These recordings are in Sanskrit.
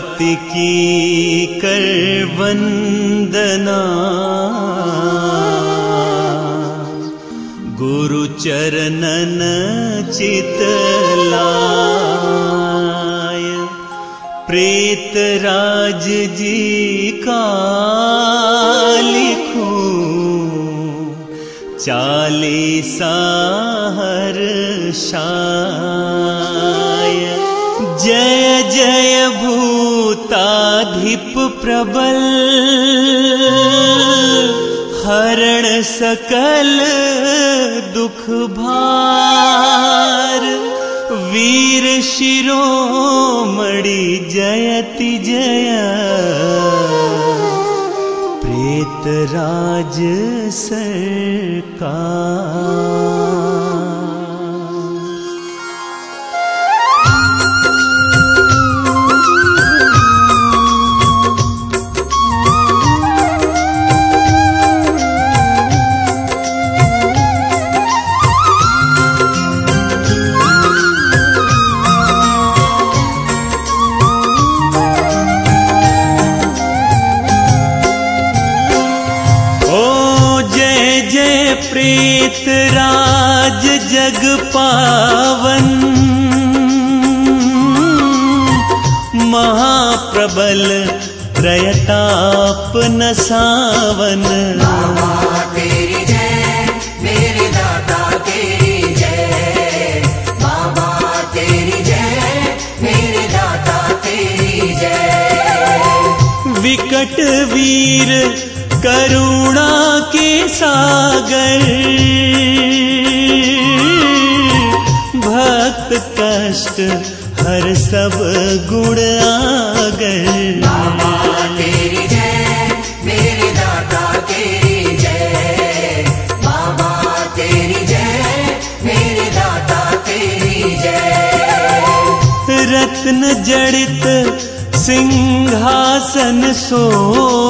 गुरु की ी प्रेत राज जी का चालीसा हर शाय जय जय भू ताधिप प्रबल हरण सकल दुख भार वीर शिरो मणि जयति जय प्रेत राज सरकार कबीर करुणा के सागर भक्त कष्ट हर सब गुण आगर रत्न जड़ित सिंहासन सो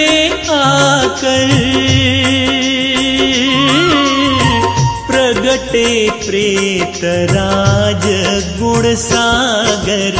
प्रगटे प्रगति प्रीतराज गुणसागर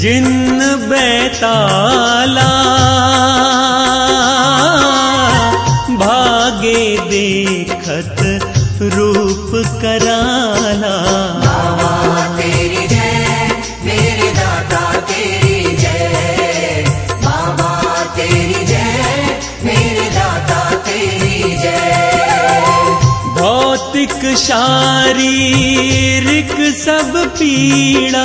जिन्न बैताला भागे देखत रूप कराला सभु पीड़ा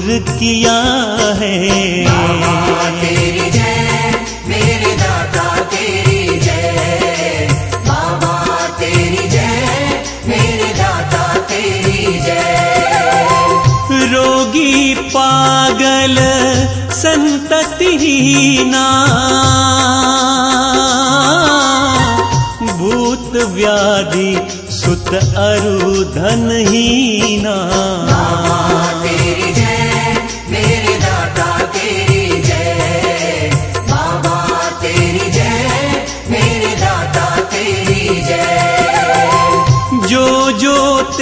दूर किया है पागल संतति मेरे पागल भूत व्याधि सुत अरुधनहीना ही ना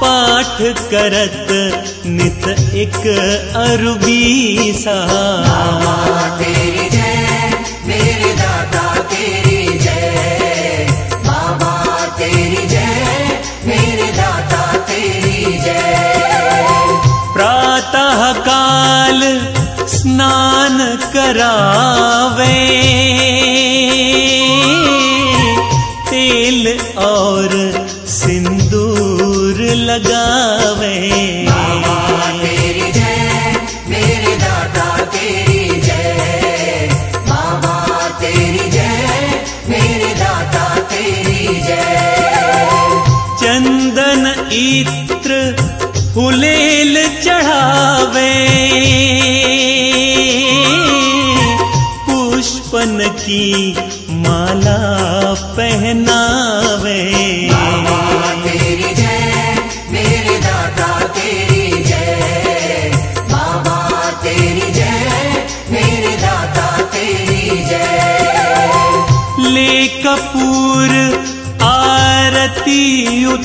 पाठ करत नित एक अरबीसा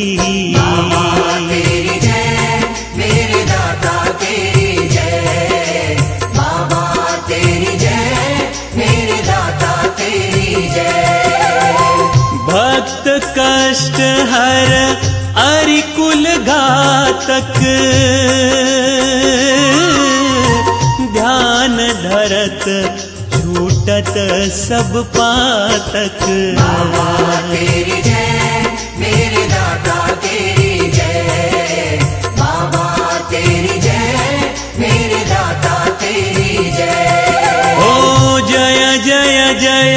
की बाबा जय दाता भक्त कष्ट हर अरिकुल घातक ध्यान धरत छूटत सब पातक बाबा तेरी जय मेरे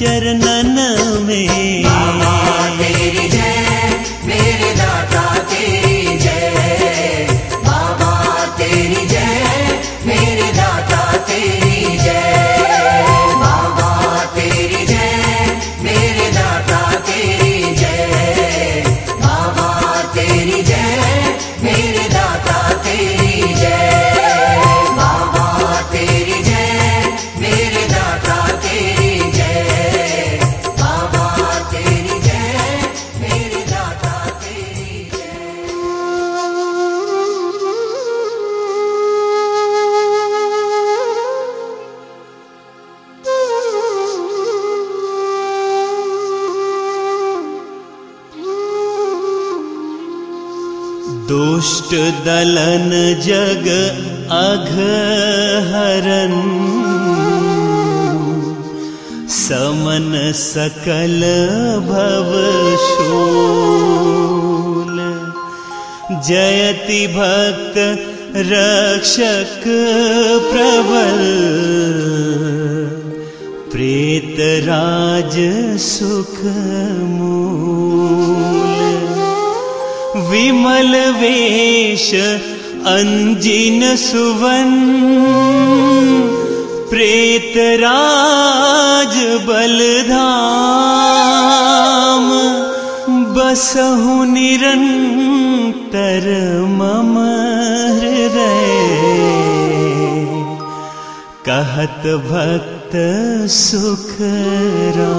चरणन दलन जग अघ समन सकल भवशूल जयति भक्त रक्षक प्रबल प्रीतराज सुखमू विमलवेश वेष अञ्जिन सुवन् प्रेतराज बलधाम बसहु निरन्तर मम हृदय भक्त भक्त सुखरा